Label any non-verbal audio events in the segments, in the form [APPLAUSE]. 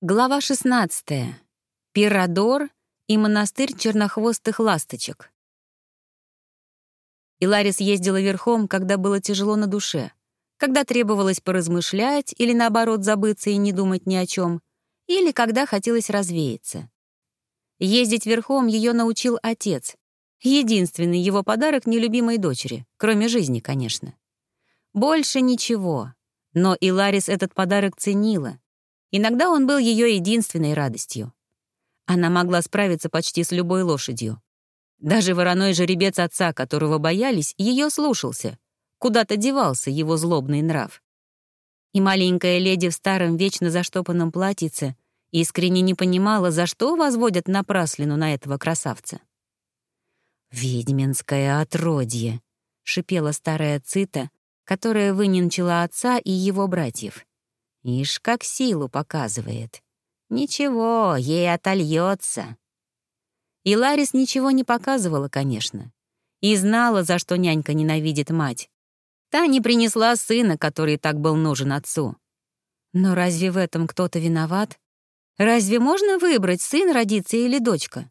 Глава 16. Пирадор и монастырь чернохвостых ласточек. Иларис ездила верхом, когда было тяжело на душе, когда требовалось поразмышлять или, наоборот, забыться и не думать ни о чем, или когда хотелось развеяться. Ездить верхом ее научил отец, единственный его подарок нелюбимой дочери, кроме жизни, конечно. Больше ничего, но Иларис этот подарок ценила — Иногда он был ее единственной радостью. Она могла справиться почти с любой лошадью. Даже вороной жеребец отца, которого боялись, ее слушался. Куда-то девался его злобный нрав. И маленькая леди в старом вечно заштопанном платьице искренне не понимала, за что возводят напраслину на этого красавца. «Ведьминское отродье», — шипела старая цита, которая выненчила отца и его братьев. Ишь, как силу показывает. Ничего, ей отольется. И Ларис ничего не показывала, конечно. И знала, за что нянька ненавидит мать. Та не принесла сына, который так был нужен отцу. Но разве в этом кто-то виноват? Разве можно выбрать, сын родится или дочка?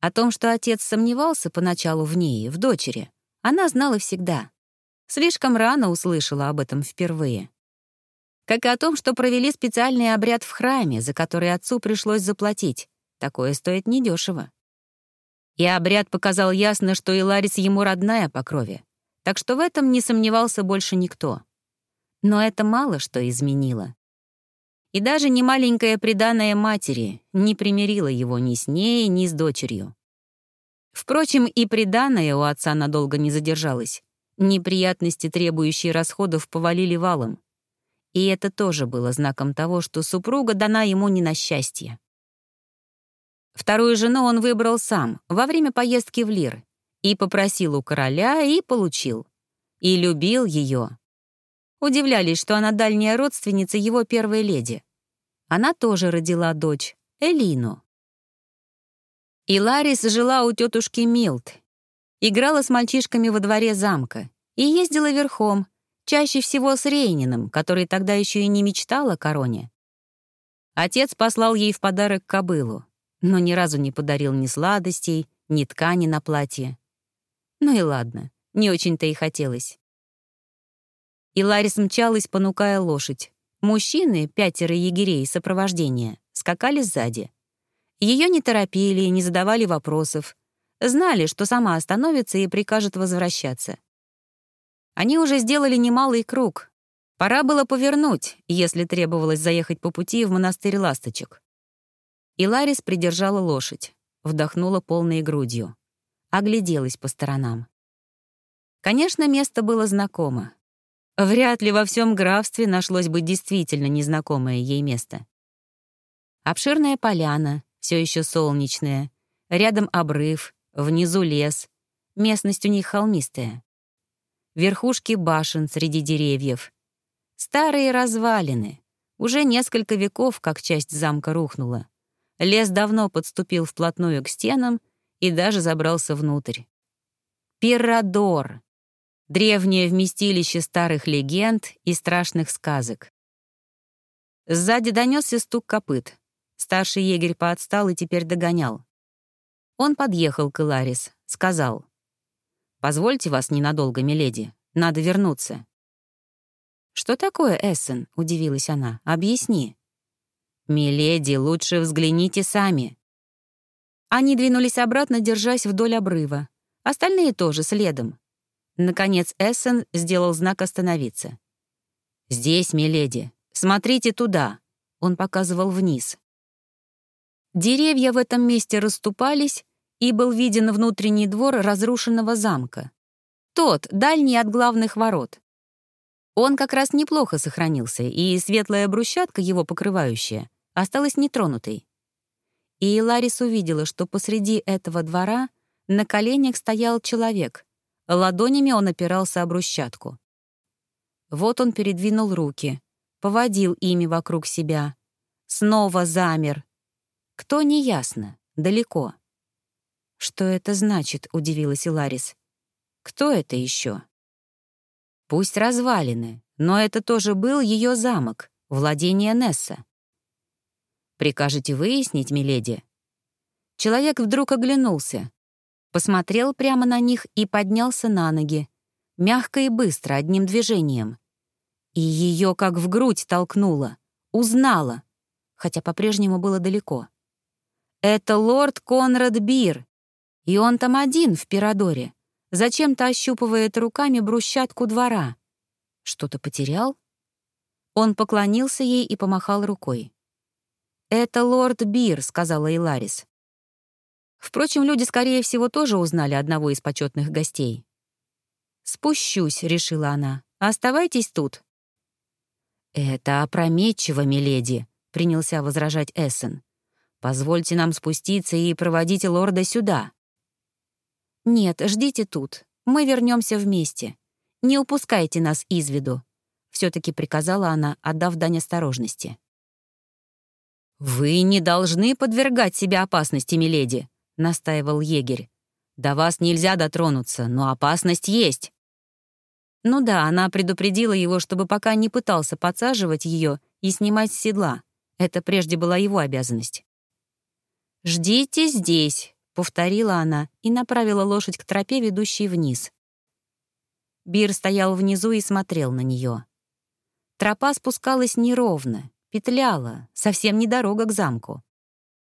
О том, что отец сомневался поначалу в ней, в дочери, она знала всегда. Слишком рано услышала об этом впервые как и о том, что провели специальный обряд в храме, за который отцу пришлось заплатить. Такое стоит недешево. И обряд показал ясно, что Иларис ему родная по крови, так что в этом не сомневался больше никто. Но это мало что изменило. И даже не маленькое преданное матери не примирило его ни с ней, ни с дочерью. Впрочем, и преданное у отца надолго не задержалось. Неприятности, требующие расходов, повалили валом. И это тоже было знаком того, что супруга дана ему не на счастье. Вторую жену он выбрал сам во время поездки в Лир и попросил у короля, и получил. И любил ее. Удивлялись, что она дальняя родственница его первой леди. Она тоже родила дочь, Элину. И Ларис жила у тетушки Милт, играла с мальчишками во дворе замка и ездила верхом, Чаще всего с Рейниным, который тогда еще и не мечтал о короне. Отец послал ей в подарок кобылу, но ни разу не подарил ни сладостей, ни ткани на платье. Ну и ладно, не очень-то и хотелось. И Ларис мчалась, понукая лошадь. Мужчины, пятеро егерей сопровождения, скакали сзади. Ее не торопили, не задавали вопросов. Знали, что сама остановится и прикажет возвращаться. Они уже сделали немалый круг. Пора было повернуть, если требовалось заехать по пути в монастырь ласточек. И Ларис придержала лошадь, вдохнула полной грудью, огляделась по сторонам. Конечно, место было знакомо. Вряд ли во всем графстве нашлось бы действительно незнакомое ей место. Обширная поляна, все еще солнечная, рядом обрыв, внизу лес, местность у них холмистая верхушки башен среди деревьев. Старые развалины. Уже несколько веков, как часть замка рухнула. Лес давно подступил вплотную к стенам и даже забрался внутрь. Пирадор — древнее вместилище старых легенд и страшных сказок. Сзади донесся стук копыт. Старший егерь поотстал и теперь догонял. Он подъехал к Иларис, сказал — «Позвольте вас ненадолго, миледи. Надо вернуться». «Что такое, Эссен?» — удивилась она. «Объясни». «Миледи, лучше взгляните сами». Они двинулись обратно, держась вдоль обрыва. Остальные тоже следом. Наконец Эссен сделал знак остановиться. «Здесь, миледи. Смотрите туда». Он показывал вниз. Деревья в этом месте расступались, и был виден внутренний двор разрушенного замка. Тот, дальний от главных ворот. Он как раз неплохо сохранился, и светлая брусчатка, его покрывающая, осталась нетронутой. И Ларис увидела, что посреди этого двора на коленях стоял человек. Ладонями он опирался о брусчатку. Вот он передвинул руки, поводил ими вокруг себя. Снова замер. Кто — неясно, далеко. «Что это значит?» — удивилась Иларис. «Кто это еще?» «Пусть развалины, но это тоже был ее замок, владение Несса. Прикажете выяснить, миледи?» Человек вдруг оглянулся, посмотрел прямо на них и поднялся на ноги, мягко и быстро, одним движением. И ее как в грудь толкнуло, узнала, хотя по-прежнему было далеко. Это лорд Конрад Бир, и он там один в Пирадоре, зачем-то ощупывает руками брусчатку двора. Что-то потерял? Он поклонился ей и помахал рукой. «Это лорд Бир», — сказала Иларис. Впрочем, люди, скорее всего, тоже узнали одного из почетных гостей. «Спущусь», — решила она. «Оставайтесь тут». «Это опрометчиво, миледи», — принялся возражать Эссен. «Позвольте нам спуститься и проводите лорда сюда». «Нет, ждите тут. Мы вернемся вместе. Не упускайте нас из виду», — все-таки приказала она, отдав дань осторожности. «Вы не должны подвергать себя опасности, миледи», — настаивал егерь. «До вас нельзя дотронуться, но опасность есть». Ну да, она предупредила его, чтобы пока не пытался подсаживать ее и снимать с седла. Это прежде была его обязанность. «Ждите здесь», — повторила она и направила лошадь к тропе, ведущей вниз. Бир стоял внизу и смотрел на нее. Тропа спускалась неровно, петляла, совсем не дорога к замку.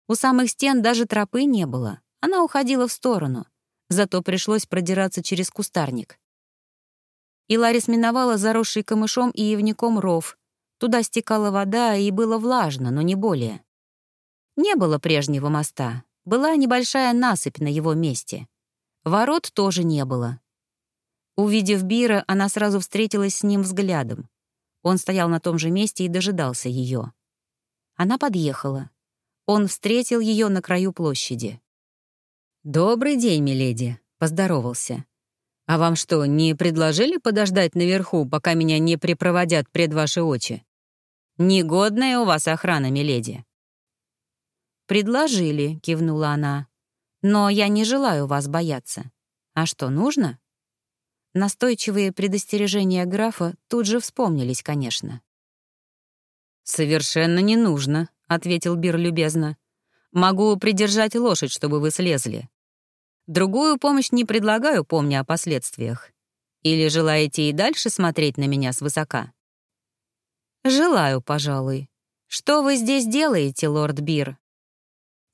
У самых стен даже тропы не было, она уходила в сторону, зато пришлось продираться через кустарник. И Ларис миновала заросший камышом и явником ров. Туда стекала вода, и было влажно, но не более. Не было прежнего моста, была небольшая насыпь на его месте. Ворот тоже не было. Увидев Бира, она сразу встретилась с ним взглядом. Он стоял на том же месте и дожидался ее. Она подъехала. Он встретил ее на краю площади. «Добрый день, миледи», — поздоровался. «А вам что, не предложили подождать наверху, пока меня не припроводят пред ваши очи? Негодная у вас охрана, миледи». «Предложили», — кивнула она. «Но я не желаю вас бояться. А что, нужно?» Настойчивые предостережения графа тут же вспомнились, конечно. «Совершенно не нужно», — ответил Бир любезно. «Могу придержать лошадь, чтобы вы слезли. Другую помощь не предлагаю, помня о последствиях. Или желаете и дальше смотреть на меня свысока?» «Желаю, пожалуй. Что вы здесь делаете, лорд Бир?»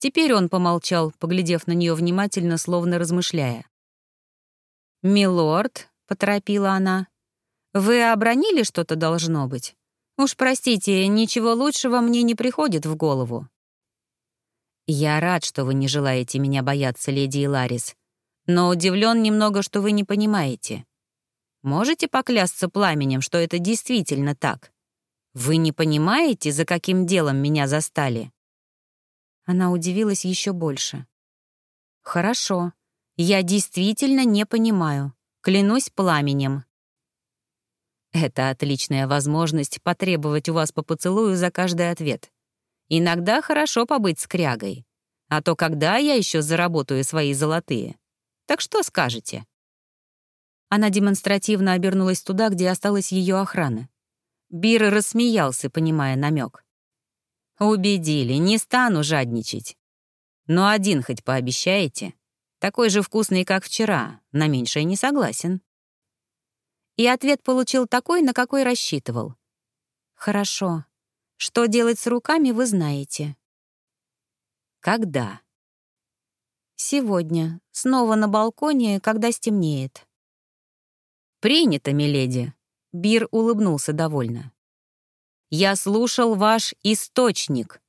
Теперь он помолчал, поглядев на нее внимательно, словно размышляя. «Милорд», — поторопила она. «Вы обронили что-то, должно быть? Уж простите, ничего лучшего мне не приходит в голову». «Я рад, что вы не желаете меня бояться, леди Иларис, но удивлен немного, что вы не понимаете. Можете поклясться пламенем, что это действительно так? Вы не понимаете, за каким делом меня застали?» Она удивилась еще больше. «Хорошо, я действительно не понимаю. Клянусь пламенем. Это отличная возможность потребовать у вас по поцелую за каждый ответ. Иногда хорошо побыть скрягой. А то когда я еще заработаю свои золотые? Так что скажете?» Она демонстративно обернулась туда, где осталась ее охрана. Бир рассмеялся, понимая намек. «Убедили, не стану жадничать. Но один хоть пообещаете?» Такой же вкусный, как вчера, на меньшее не согласен. И ответ получил такой, на какой рассчитывал. «Хорошо. Что делать с руками, вы знаете». «Когда?» «Сегодня. Снова на балконе, когда стемнеет». «Принято, миледи», — Бир улыбнулся довольно. «Я слушал ваш источник».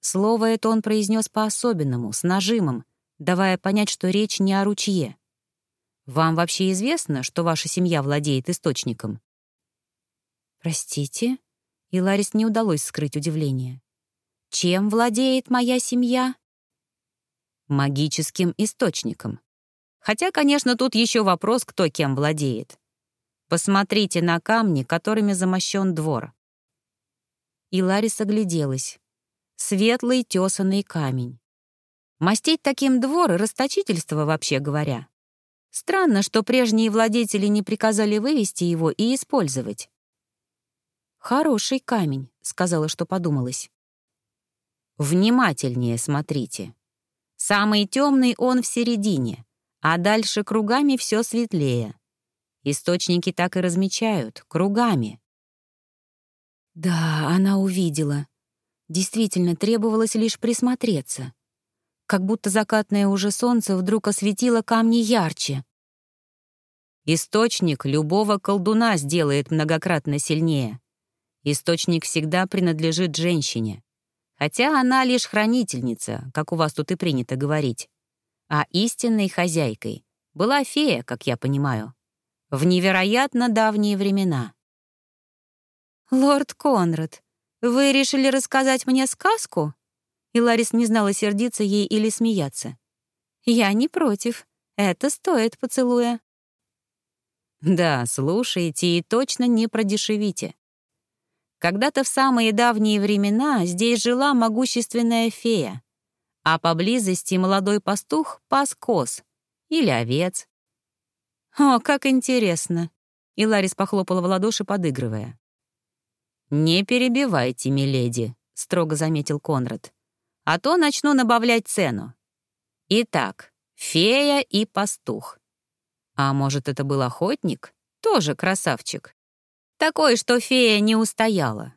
Слово это он произнес по-особенному, с нажимом, давая понять, что речь не о ручье. «Вам вообще известно, что ваша семья владеет источником?» «Простите?» И Ларис не удалось скрыть удивление. «Чем владеет моя семья?» «Магическим источником. Хотя, конечно, тут еще вопрос, кто кем владеет. Посмотрите на камни, которыми замощен двор». И Ларис огляделась. Светлый тесанный камень. Мастить таким двор — расточительство, вообще говоря. Странно, что прежние владетели не приказали вывести его и использовать. «Хороший камень», — сказала, что подумалось. Внимательнее смотрите. Самый темный он в середине, а дальше кругами все светлее. Источники так и размечают, кругами. Да, она увидела. Действительно, требовалось лишь присмотреться. Как будто закатное уже солнце вдруг осветило камни ярче. Источник любого колдуна сделает многократно сильнее. Источник всегда принадлежит женщине. Хотя она лишь хранительница, как у вас тут и принято говорить. А истинной хозяйкой была фея, как я понимаю. В невероятно давние времена. «Лорд Конрад, вы решили рассказать мне сказку?» И Ларис не знала, сердиться ей или смеяться. «Я не против. Это стоит поцелуя». Да, слушайте и точно не продешевите. Когда-то в самые давние времена здесь жила могущественная фея, а поблизости молодой пастух пас коз или овец. «О, как интересно!» И Ларис похлопала в ладоши, подыгрывая. «Не перебивайте, миледи», — строго заметил Конрад. «А то начну набавлять цену. Итак, фея и пастух. А может, это был охотник? Тоже красавчик. Такой, что фея не устояла.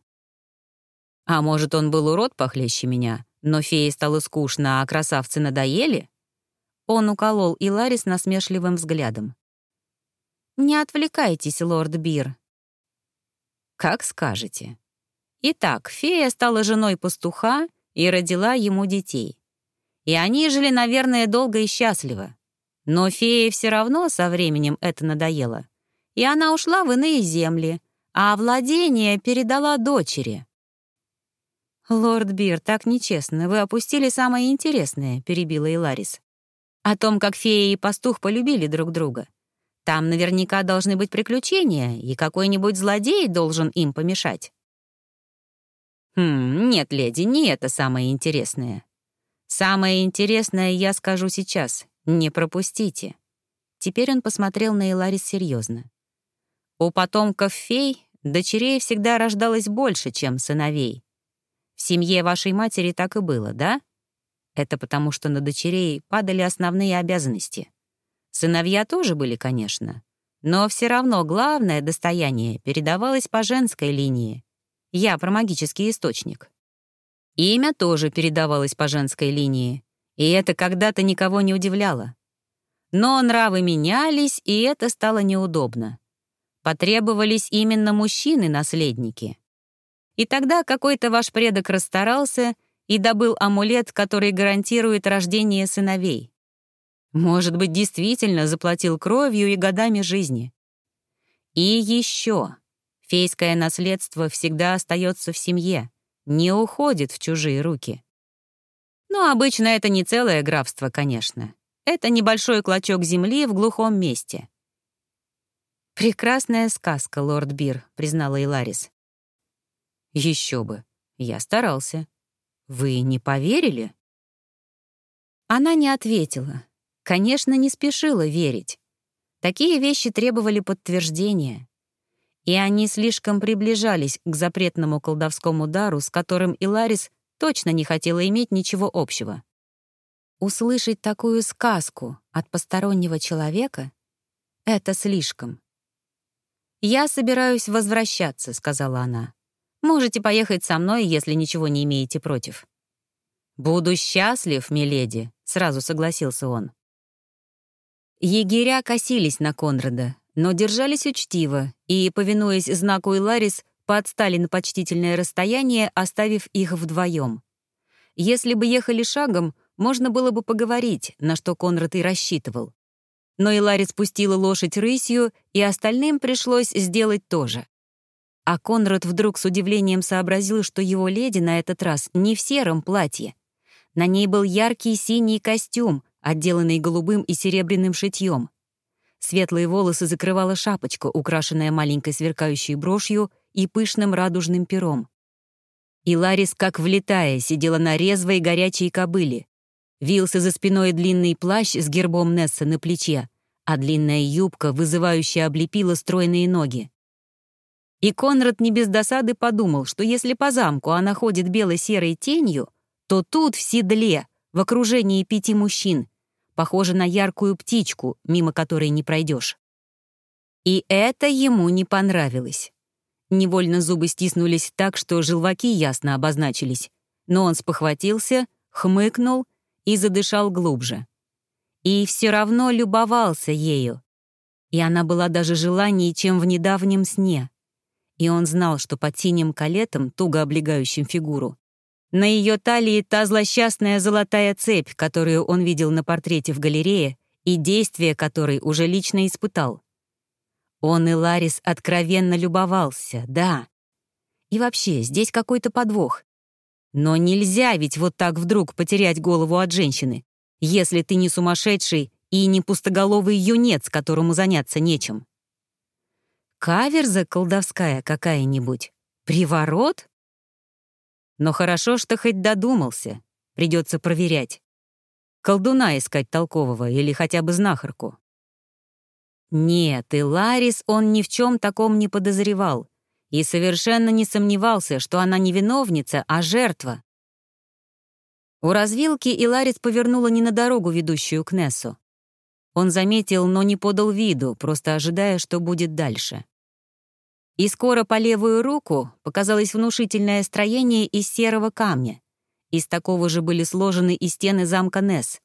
А может, он был урод похлеще меня, но фее стало скучно, а красавцы надоели? Он уколол Иларис насмешливым взглядом. «Не отвлекайтесь, лорд Бир». «Как скажете». Итак, фея стала женой пастуха и родила ему детей. И они жили, наверное, долго и счастливо. Но фее все равно со временем это надоело. И она ушла в иные земли, а владение передала дочери. «Лорд Бир, так нечестно. Вы опустили самое интересное», — перебила Иларис. «О том, как фея и пастух полюбили друг друга. Там наверняка должны быть приключения, и какой-нибудь злодей должен им помешать». «Хм, нет, леди, не это самое интересное. Самое интересное я скажу сейчас. Не пропустите». Теперь он посмотрел на Иларис серьезно. У потомков фей дочерей всегда рождалось больше, чем сыновей. В семье вашей матери так и было, да? Это потому, что на дочерей падали основные обязанности. Сыновья тоже были, конечно. Но все равно главное достояние передавалось по женской линии. Я про магический источник. Имя тоже передавалось по женской линии, и это когда-то никого не удивляло. Но нравы менялись, и это стало неудобно потребовались именно мужчины-наследники. И тогда какой-то ваш предок расстарался и добыл амулет, который гарантирует рождение сыновей. Может быть, действительно заплатил кровью и годами жизни. И еще. Фейское наследство всегда остается в семье, не уходит в чужие руки. Но обычно это не целое графство, конечно. Это небольшой клочок земли в глухом месте. «Прекрасная сказка, лорд Бир», — признала Иларис. Еще бы. Я старался. Вы не поверили?» Она не ответила. Конечно, не спешила верить. Такие вещи требовали подтверждения. И они слишком приближались к запретному колдовскому дару, с которым Иларис точно не хотела иметь ничего общего. Услышать такую сказку от постороннего человека — это слишком. «Я собираюсь возвращаться», — сказала она. «Можете поехать со мной, если ничего не имеете против». «Буду счастлив, миледи», — сразу согласился он. Егеря косились на Конрада, но держались учтиво и, повинуясь знаку Иларис, подстали на почтительное расстояние, оставив их вдвоем. Если бы ехали шагом, можно было бы поговорить, на что Конрад и рассчитывал. Но Илари спустила лошадь рысью, и остальным пришлось сделать то же. А Конрад вдруг с удивлением сообразил, что его леди на этот раз не в сером платье. На ней был яркий синий костюм, отделанный голубым и серебряным шитьем. Светлые волосы закрывала шапочка, украшенная маленькой сверкающей брошью и пышным радужным пером. И Ларис, как влетая, сидела на резвой горячей кобыле. Вился за спиной длинный плащ с гербом Несса на плече, а длинная юбка вызывающе облепила стройные ноги. И Конрад не без досады подумал, что если по замку она ходит бело-серой тенью, то тут в седле, в окружении пяти мужчин, похоже на яркую птичку, мимо которой не пройдешь. И это ему не понравилось. Невольно зубы стиснулись так, что желваки ясно обозначились, но он спохватился, хмыкнул и задышал глубже. И все равно любовался ею. И она была даже желаннее, чем в недавнем сне. И он знал, что под синим калетом, туго облегающим фигуру, на ее талии та злосчастная золотая цепь, которую он видел на портрете в галерее, и действие которой уже лично испытал. Он и Ларис откровенно любовался, да. И вообще, здесь какой-то подвох. Но нельзя ведь вот так вдруг потерять голову от женщины, если ты не сумасшедший и не пустоголовый юнец, которому заняться нечем. Каверза колдовская какая-нибудь? Приворот? Но хорошо, что хоть додумался. Придется проверять. Колдуна искать толкового или хотя бы знахарку. Нет, и Ларис он ни в чем таком не подозревал и совершенно не сомневался, что она не виновница, а жертва. У развилки Иларис повернула не на дорогу, ведущую к Нессу. Он заметил, но не подал виду, просто ожидая, что будет дальше. И скоро по левую руку показалось внушительное строение из серого камня. Из такого же были сложены и стены замка Несс.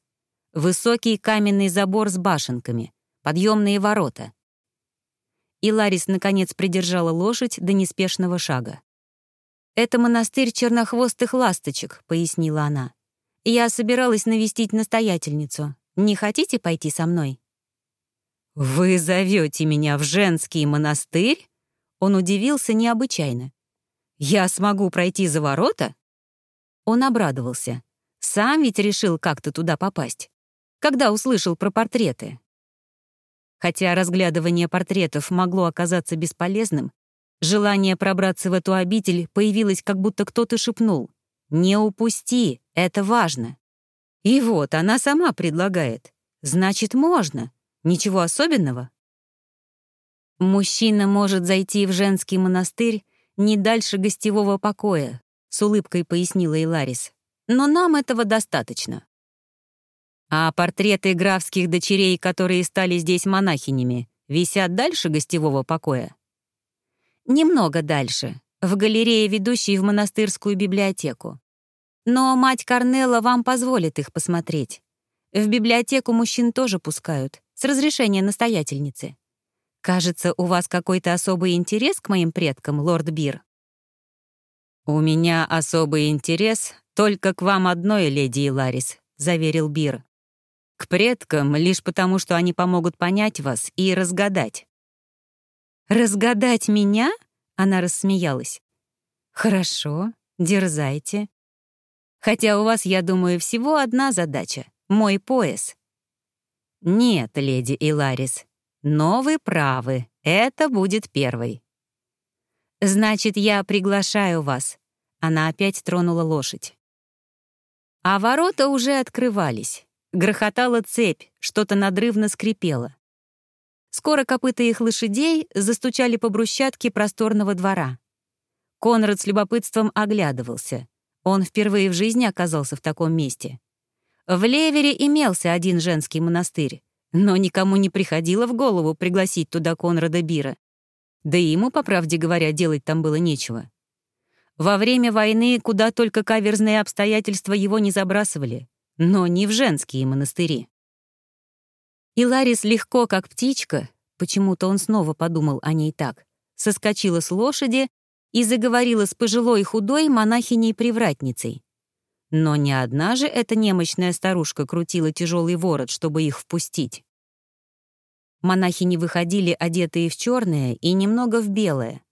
Высокий каменный забор с башенками, подъемные ворота. И Ларис, наконец, придержала лошадь до неспешного шага. «Это монастырь чернохвостых ласточек», — пояснила она. «Я собиралась навестить настоятельницу. Не хотите пойти со мной?» «Вы зовете меня в женский монастырь?» Он удивился необычайно. «Я смогу пройти за ворота?» Он обрадовался. Сам ведь решил как-то туда попасть. Когда услышал про портреты. Хотя разглядывание портретов могло оказаться бесполезным, желание пробраться в эту обитель появилось, как будто кто-то шепнул. «Не упусти, это важно». И вот она сама предлагает. Значит, можно. Ничего особенного. Мужчина может зайти в женский монастырь не дальше гостевого покоя, с улыбкой пояснила Иларис. Но нам этого достаточно. А портреты графских дочерей, которые стали здесь монахинями, висят дальше гостевого покоя? Немного дальше, в галерее, ведущей в монастырскую библиотеку. Но мать Корнелла вам позволит их посмотреть. В библиотеку мужчин тоже пускают, с разрешения настоятельницы. Кажется, у вас какой-то особый интерес к моим предкам, лорд Бир. У меня особый интерес только к вам одной, леди Иларис, заверил Бир. К предкам лишь потому, что они помогут понять вас и разгадать. «Разгадать меня?» — она рассмеялась. «Хорошо, дерзайте. Хотя у вас, я думаю, всего одна задача — мой пояс». «Нет, леди Иларис, но вы правы, это будет первый. Значит, я приглашаю вас. Она опять тронула лошадь. А ворота уже открывались. Грохотала цепь, что-то надрывно скрипело. Скоро копыта их лошадей застучали по брусчатке просторного двора. Конрад с любопытством оглядывался. Он впервые в жизни оказался в таком месте. В Левере имелся один женский монастырь, но никому не приходило в голову пригласить туда Конрада Бира. Да и ему, по правде говоря, делать там было нечего. Во время войны куда только каверзные обстоятельства его не забрасывали, но не в женские монастыри. И Ларис легко, как птичка, почему-то он снова подумал о ней так, соскочила с лошади и заговорила с пожилой худой монахиней-привратницей. Но не одна же эта немощная старушка крутила тяжелый ворот, чтобы их впустить. Монахи не выходили, одетые в черное и немного в белое.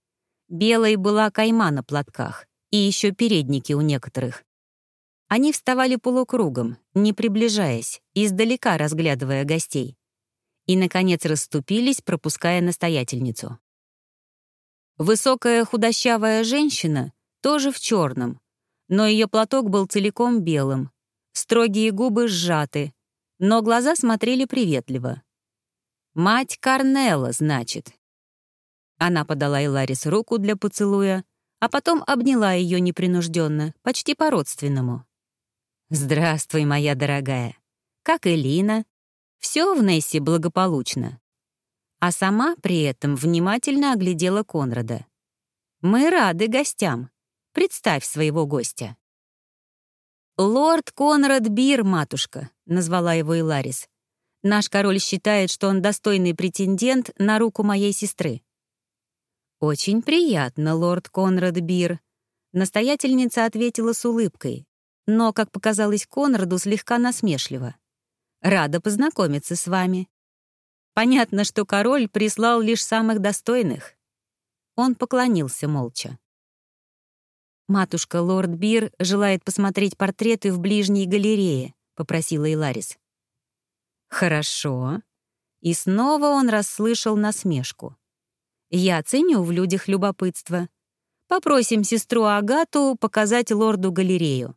Белой была кайма на платках и еще передники у некоторых. Они вставали полукругом, не приближаясь, издалека разглядывая гостей. И, наконец, расступились, пропуская настоятельницу. Высокая худощавая женщина тоже в черном, но ее платок был целиком белым. Строгие губы сжаты, но глаза смотрели приветливо. «Мать Корнелла, значит». Она подала Иларис руку для поцелуя, а потом обняла ее непринужденно, почти по-родственному. «Здравствуй, моя дорогая. Как и. Все в Нессе благополучно». А сама при этом внимательно оглядела Конрада. «Мы рады гостям. Представь своего гостя». «Лорд Конрад Бир, матушка», — назвала его Иларис. «Наш король считает, что он достойный претендент на руку моей сестры». «Очень приятно, лорд Конрад Бир», — настоятельница ответила с улыбкой, но, как показалось Конраду, слегка насмешливо. «Рада познакомиться с вами. Понятно, что король прислал лишь самых достойных». Он поклонился молча. «Матушка, лорд Бир желает посмотреть портреты в ближней галерее», — попросила Иларис. «Хорошо». И снова он расслышал насмешку. «Я ценю в людях любопытство. Попросим сестру Агату показать лорду галерею.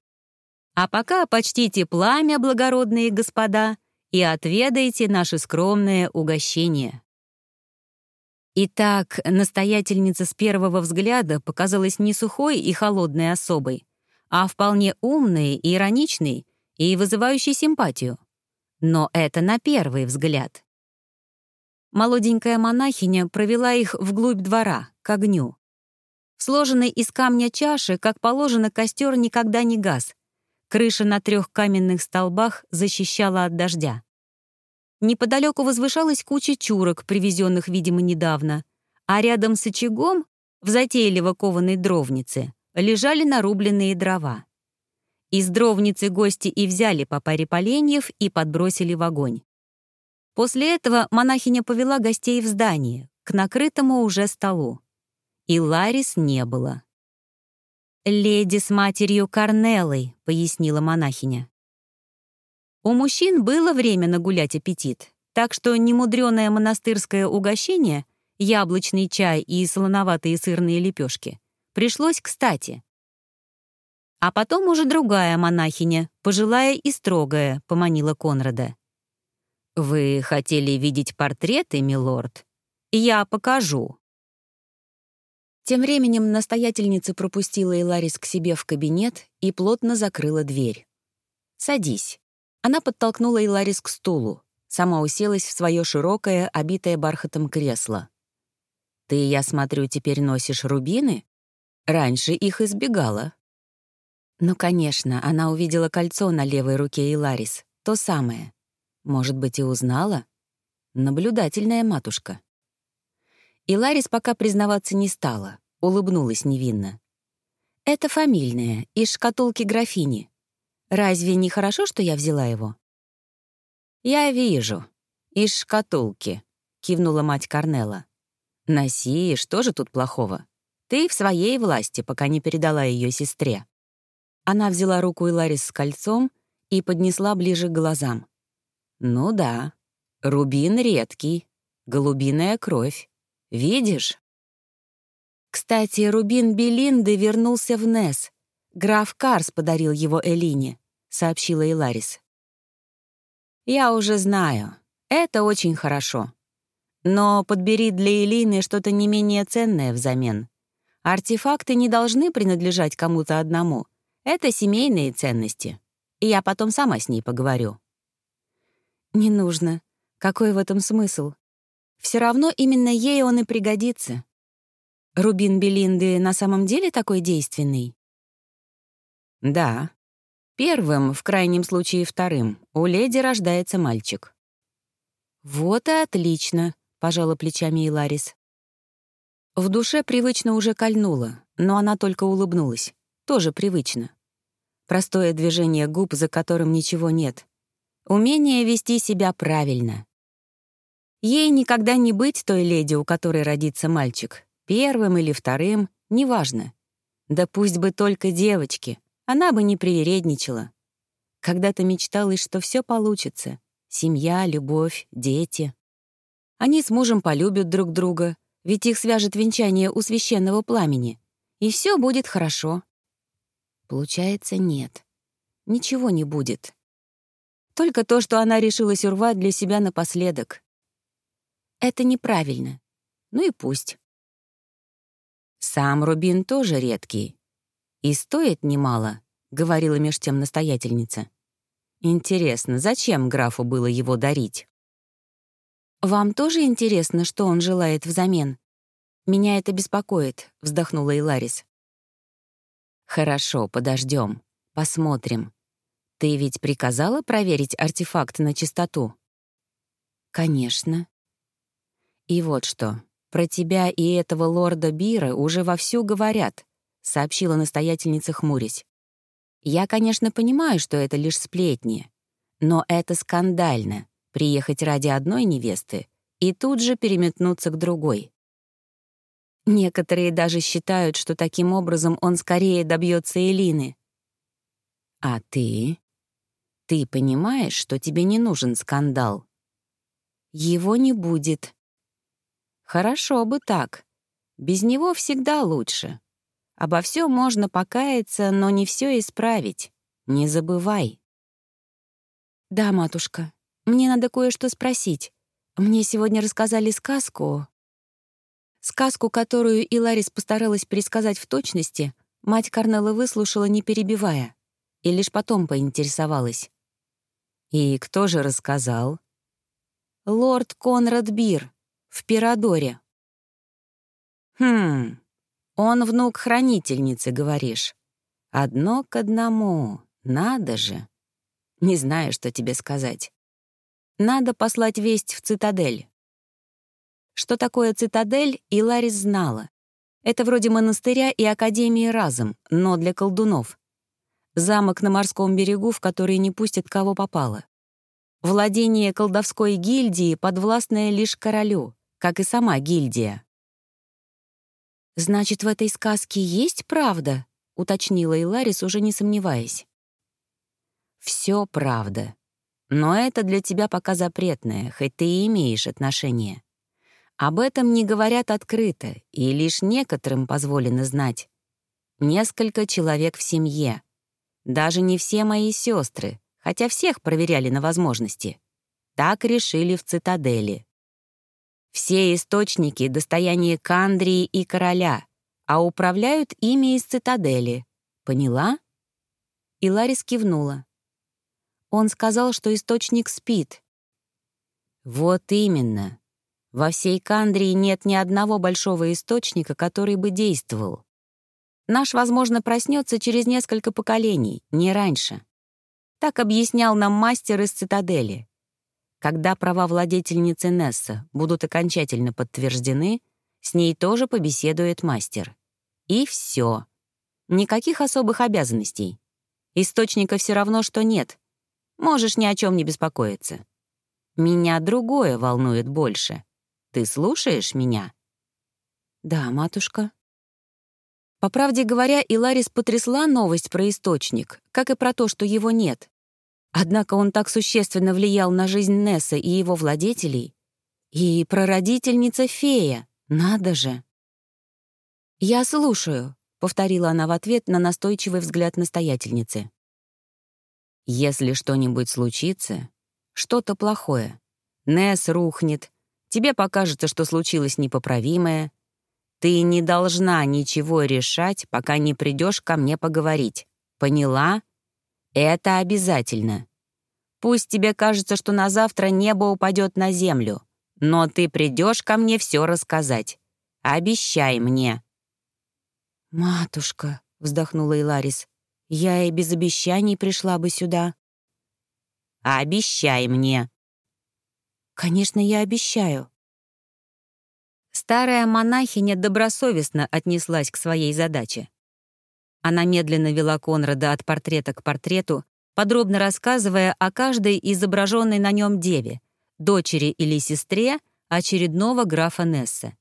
А пока почтите пламя, благородные господа, и отведайте наше скромное угощение». Итак, настоятельница с первого взгляда показалась не сухой и холодной особой, а вполне умной и ироничной и вызывающей симпатию. Но это на первый взгляд. Молоденькая монахиня провела их вглубь двора, к огню. В из камня чаши, как положено, костер никогда не гас. Крыша на трех каменных столбах защищала от дождя. Неподалеку возвышалась куча чурок, привезенных, видимо, недавно, а рядом с очагом, в затейливо кованой дровнице, лежали нарубленные дрова. Из дровницы гости и взяли по паре поленьев и подбросили в огонь. После этого монахиня повела гостей в здание, к накрытому уже столу. И Ларис не было. «Леди с матерью Корнелой», — пояснила монахиня. У мужчин было время нагулять аппетит, так что немудреное монастырское угощение, яблочный чай и солоноватые сырные лепешки, пришлось кстати. А потом уже другая монахиня, пожилая и строгая, поманила Конрада. «Вы хотели видеть портреты, милорд? Я покажу». Тем временем настоятельница пропустила Иларис к себе в кабинет и плотно закрыла дверь. «Садись». Она подтолкнула Иларис к стулу, сама уселась в свое широкое, обитое бархатом кресло. «Ты, я смотрю, теперь носишь рубины? Раньше их избегала». Ну, конечно, она увидела кольцо на левой руке Иларис, то самое. Может быть, и узнала? Наблюдательная матушка. Иларис пока признаваться не стала, улыбнулась невинно. «Это фамильное, из шкатулки графини. Разве не хорошо, что я взяла его?» «Я вижу. Из шкатулки», — кивнула мать Корнела. «Носи, что же тут плохого? Ты в своей власти, пока не передала ее сестре». Она взяла руку Иларис с кольцом и поднесла ближе к глазам. «Ну да, рубин редкий, голубиная кровь. Видишь?» Кстати, рубин Белинды вернулся в Нес. Граф Карс подарил его Элине. — сообщила Иларис. «Я уже знаю. Это очень хорошо. Но подбери для Элины что-то не менее ценное взамен. Артефакты не должны принадлежать кому-то одному. Это семейные ценности. И я потом сама с ней поговорю». «Не нужно. Какой в этом смысл? Все равно именно ей он и пригодится. Рубин Белинды на самом деле такой действенный?» «Да», Первым, в крайнем случае вторым, у леди рождается мальчик. «Вот и отлично», — пожала плечами Иларис. В душе привычно уже кольнуло, но она только улыбнулась. Тоже привычно. Простое движение губ, за которым ничего нет. Умение вести себя правильно. Ей никогда не быть той леди, у которой родится мальчик. Первым или вторым, неважно. Да пусть бы только девочки — она бы не привередничала. Когда-то мечталось, что все получится. Семья, любовь, дети. Они с мужем полюбят друг друга, ведь их свяжет венчание у священного пламени. И все будет хорошо. Получается, нет. Ничего не будет. Только то, что она решилась урвать для себя напоследок. Это неправильно. Ну и пусть. Сам рубин тоже редкий. И стоит немало, — говорила меж тем настоятельница. «Интересно, зачем графу было его дарить?» «Вам тоже интересно, что он желает взамен?» «Меня это беспокоит», — вздохнула Иларис. «Хорошо, подождем, посмотрим. Ты ведь приказала проверить артефакт на чистоту?» «Конечно». «И вот что, про тебя и этого лорда Бира уже вовсю говорят», — сообщила настоятельница, хмурясь. «Я, конечно, понимаю, что это лишь сплетни, но это скандально — приехать ради одной невесты и тут же переметнуться к другой. Некоторые даже считают, что таким образом он скорее добьется Элины. А ты? Ты понимаешь, что тебе не нужен скандал? Его не будет. Хорошо бы так. Без него всегда лучше. Обо всем можно покаяться, но не все исправить. Не забывай. Да, матушка, мне надо кое-что спросить. Мне сегодня рассказали сказку. Сказку, которую Иларис постаралась пересказать в точности, мать Карнелла выслушала, не перебивая, и лишь потом поинтересовалась. «И кто же рассказал?» «Лорд Конрад Бир, в Пирадоре». «Хм, он внук хранительницы, говоришь. Одно к одному, надо же. Не знаю, что тебе сказать. Надо послать весть в цитадель. Что такое цитадель, и Ларис знала. Это вроде монастыря и академии разом, но для колдунов. Замок на морском берегу, в который не пустят кого попало. Владение колдовской гильдии подвластное лишь королю, как и сама гильдия. «Значит, в этой сказке есть правда?» — уточнила Иларис, уже не сомневаясь. «Все правда. Но это для тебя пока запретное, хоть ты и имеешь отношение. Об этом не говорят открыто, и лишь некоторым позволено знать. Несколько человек в семье. Даже не все мои сестры, хотя всех проверяли на возможности. Так решили в цитадели. Все источники — достояние Кандрии и короля, а управляют ими из цитадели. Поняла? И Ларис кивнула. Он сказал, что источник спит. Вот именно. Во всей Кандрии нет ни одного большого источника, который бы действовал. Наш, возможно, проснется через несколько поколений, не раньше. Так объяснял нам мастер из цитадели. Когда права владетельницы Несса будут окончательно подтверждены, с ней тоже побеседует мастер. И все. Никаких особых обязанностей. Источника все равно, что нет. Можешь ни о чем не беспокоиться. Меня другое волнует больше — ты слушаешь меня?» «Да, матушка». По правде говоря, Иларис потрясла новость про источник, как и про то, что его нет. Однако он так существенно влиял на жизнь Несса и его владетелей. И прародительница фея, надо же. «Я слушаю», — повторила она в ответ на настойчивый взгляд настоятельницы. «Если что-нибудь случится, что-то плохое, Несс рухнет, тебе покажется, что случилось непоправимое. Ты не должна ничего решать, пока не придешь ко мне поговорить. Поняла? Это обязательно. Пусть тебе кажется, что на завтра небо упадет на землю, но ты придешь ко мне все рассказать. Обещай мне». «Матушка», — вздохнула Иларис, — «я и без обещаний пришла бы сюда». «Обещай мне», «Конечно, я обещаю». Старая монахиня добросовестно отнеслась к своей задаче. Она медленно вела Конрада от портрета к портрету, подробно рассказывая о каждой изображенной на нем деве, дочери или сестре очередного графа Несса.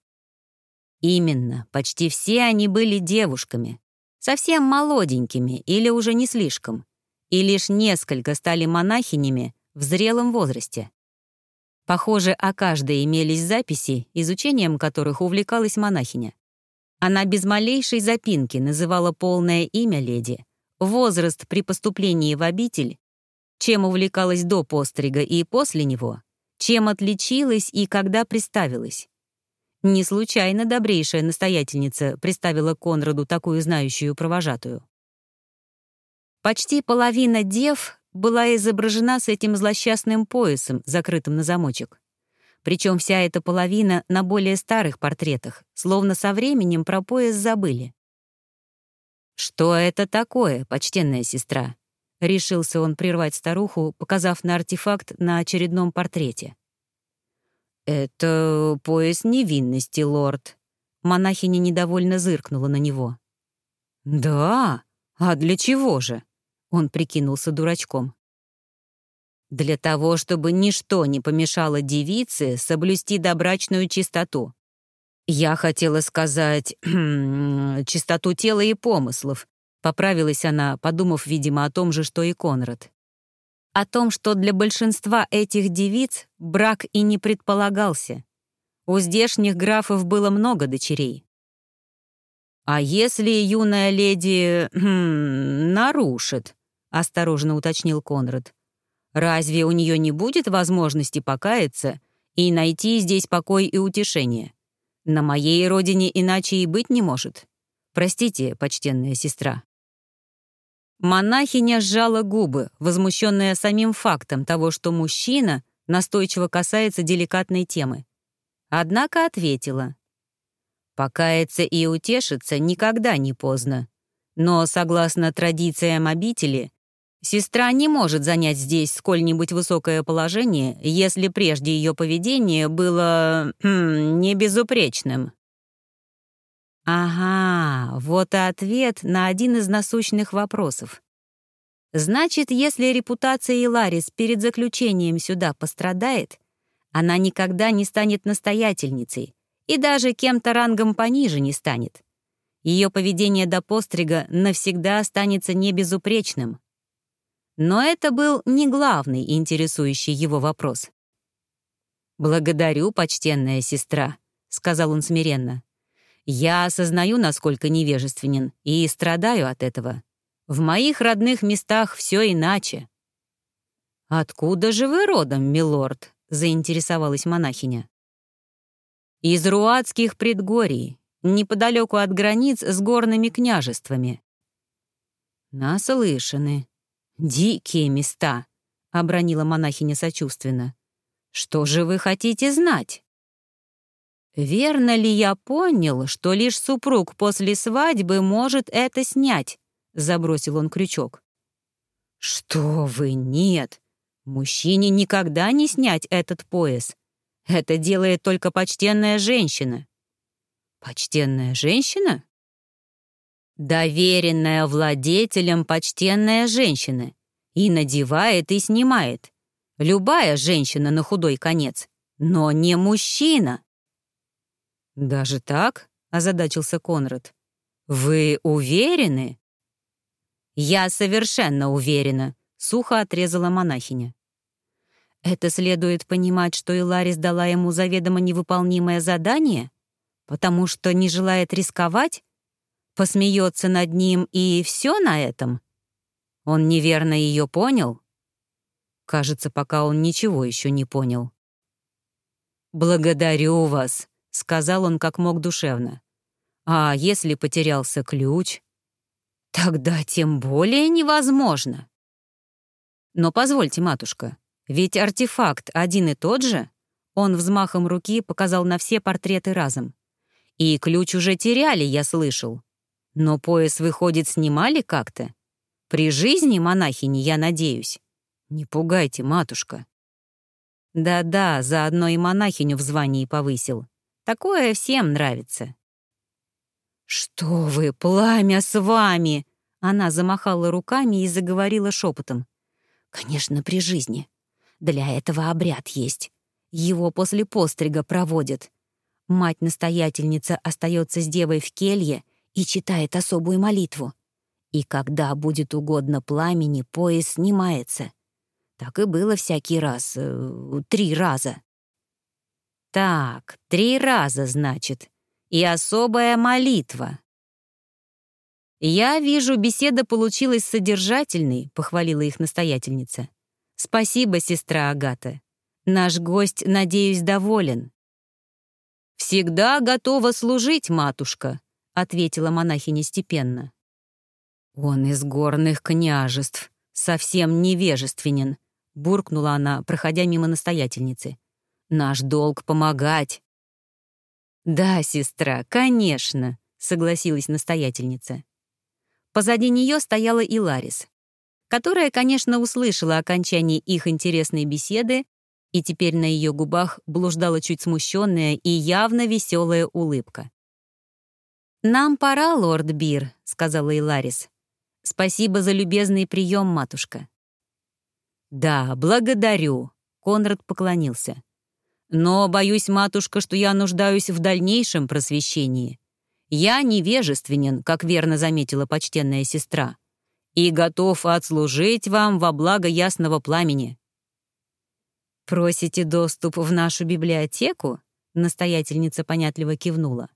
Именно, почти все они были девушками, совсем молоденькими или уже не слишком, и лишь несколько стали монахинями в зрелом возрасте. Похоже, о каждой имелись записи, изучением которых увлекалась монахиня. Она без малейшей запинки называла полное имя леди, возраст при поступлении в обитель, чем увлекалась до пострига и после него, чем отличилась и когда приставилась. Не случайно добрейшая настоятельница приставила Конраду такую знающую провожатую. Почти половина дев была изображена с этим злосчастным поясом, закрытым на замочек. Причем вся эта половина на более старых портретах, словно со временем про пояс забыли. «Что это такое, почтенная сестра?» — решился он прервать старуху, показав на артефакт на очередном портрете. «Это пояс невинности, лорд». Монахиня недовольно зыркнула на него. «Да? А для чего же?» Он прикинулся дурачком. «Для того, чтобы ничто не помешало девице соблюсти добрачную чистоту. Я хотела сказать [CLEARS THROAT] чистоту тела и помыслов», — поправилась она, подумав, видимо, о том же, что и Конрад о том, что для большинства этих девиц брак и не предполагался. У здешних графов было много дочерей. «А если юная леди [CLEARS THROAT] нарушит?» — осторожно уточнил Конрад. «Разве у нее не будет возможности покаяться и найти здесь покой и утешение? На моей родине иначе и быть не может. Простите, почтенная сестра». Монахиня сжала губы, возмущенная самим фактом того, что мужчина настойчиво касается деликатной темы. Однако ответила. «Покаяться и утешиться никогда не поздно. Но, согласно традициям обители, сестра не может занять здесь сколь-нибудь высокое положение, если прежде ее поведение было... Хм, не безупречным». Ага, вот и ответ на один из насущных вопросов. Значит, если репутация Иларис перед заключением сюда пострадает, она никогда не станет настоятельницей и даже кем-то рангом пониже не станет. Ее поведение до пострига навсегда останется небезупречным. Но это был не главный интересующий его вопрос. «Благодарю, почтенная сестра», — сказал он смиренно. Я осознаю, насколько невежественен, и страдаю от этого. В моих родных местах все иначе». «Откуда же вы родом, милорд?» — заинтересовалась монахиня. «Из руатских предгорий, неподалеку от границ с горными княжествами». «Наслышаны. Дикие места», — обронила монахиня сочувственно. «Что же вы хотите знать?» Верно ли я понял, что лишь супруг после свадьбы может это снять? Забросил он крючок. Что вы, нет. Мужчине никогда не снять этот пояс. Это делает только почтенная женщина. Почтенная женщина? Доверенная владетелем почтенная женщина. И надевает, и снимает. Любая женщина на худой конец. Но не мужчина. «Даже так?» — озадачился Конрад. «Вы уверены?» «Я совершенно уверена», — сухо отрезала монахиня. «Это следует понимать, что Иларис дала ему заведомо невыполнимое задание, потому что не желает рисковать, посмеется над ним и все на этом? Он неверно ее понял?» Кажется, пока он ничего еще не понял. «Благодарю вас», — сказал он как мог душевно. «А если потерялся ключ?» «Тогда тем более невозможно». «Но позвольте, матушка, ведь артефакт один и тот же?» Он взмахом руки показал на все портреты разом. «И ключ уже теряли, я слышал. Но пояс, выходит, снимали как-то? При жизни монахини, я надеюсь. Не пугайте, матушка». Да-да, заодно и монахиню в звании повысил. Такое всем нравится». «Что вы, пламя с вами!» Она замахала руками и заговорила шепотом. «Конечно, при жизни. Для этого обряд есть. Его после пострига проводят. Мать-настоятельница остается с девой в келье и читает особую молитву. И когда будет угодно пламени, пояс снимается. Так и было всякий раз, э, три раза. Так, три раза, значит. И особая молитва. «Я вижу, беседа получилась содержательной», — похвалила их настоятельница. «Спасибо, сестра Агата. Наш гость, надеюсь, доволен». «Всегда готова служить, матушка», — ответила монахиня степенно. «Он из горных княжеств, совсем невежественен», — буркнула она, проходя мимо настоятельницы. «Наш долг — помогать». «Да, сестра, конечно», — согласилась настоятельница. Позади нее стояла и Ларис, которая, конечно, услышала окончание их интересной беседы, и теперь на ее губах блуждала чуть смущенная и явно веселая улыбка. «Нам пора, лорд Бир», — сказала Иларис. «Спасибо за любезный прием, матушка». «Да, благодарю», — Конрад поклонился. «Но боюсь, матушка, что я нуждаюсь в дальнейшем просвещении. Я невежественен, как верно заметила почтенная сестра, и готов отслужить вам во благо ясного пламени». «Просите доступ в нашу библиотеку?» — настоятельница понятливо кивнула.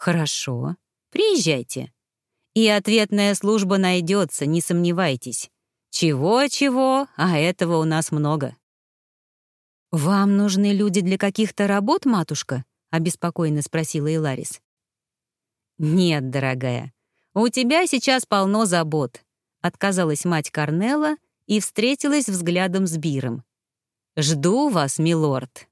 «Хорошо, приезжайте. И ответная служба найдется, не сомневайтесь. Чего-чего, а этого у нас много». «Вам нужны люди для каких-то работ, матушка?» — обеспокоенно спросила Иларис. «Нет, дорогая, у тебя сейчас полно забот», — отказалась мать Корнелла и встретилась взглядом с Биром. «Жду вас, милорд».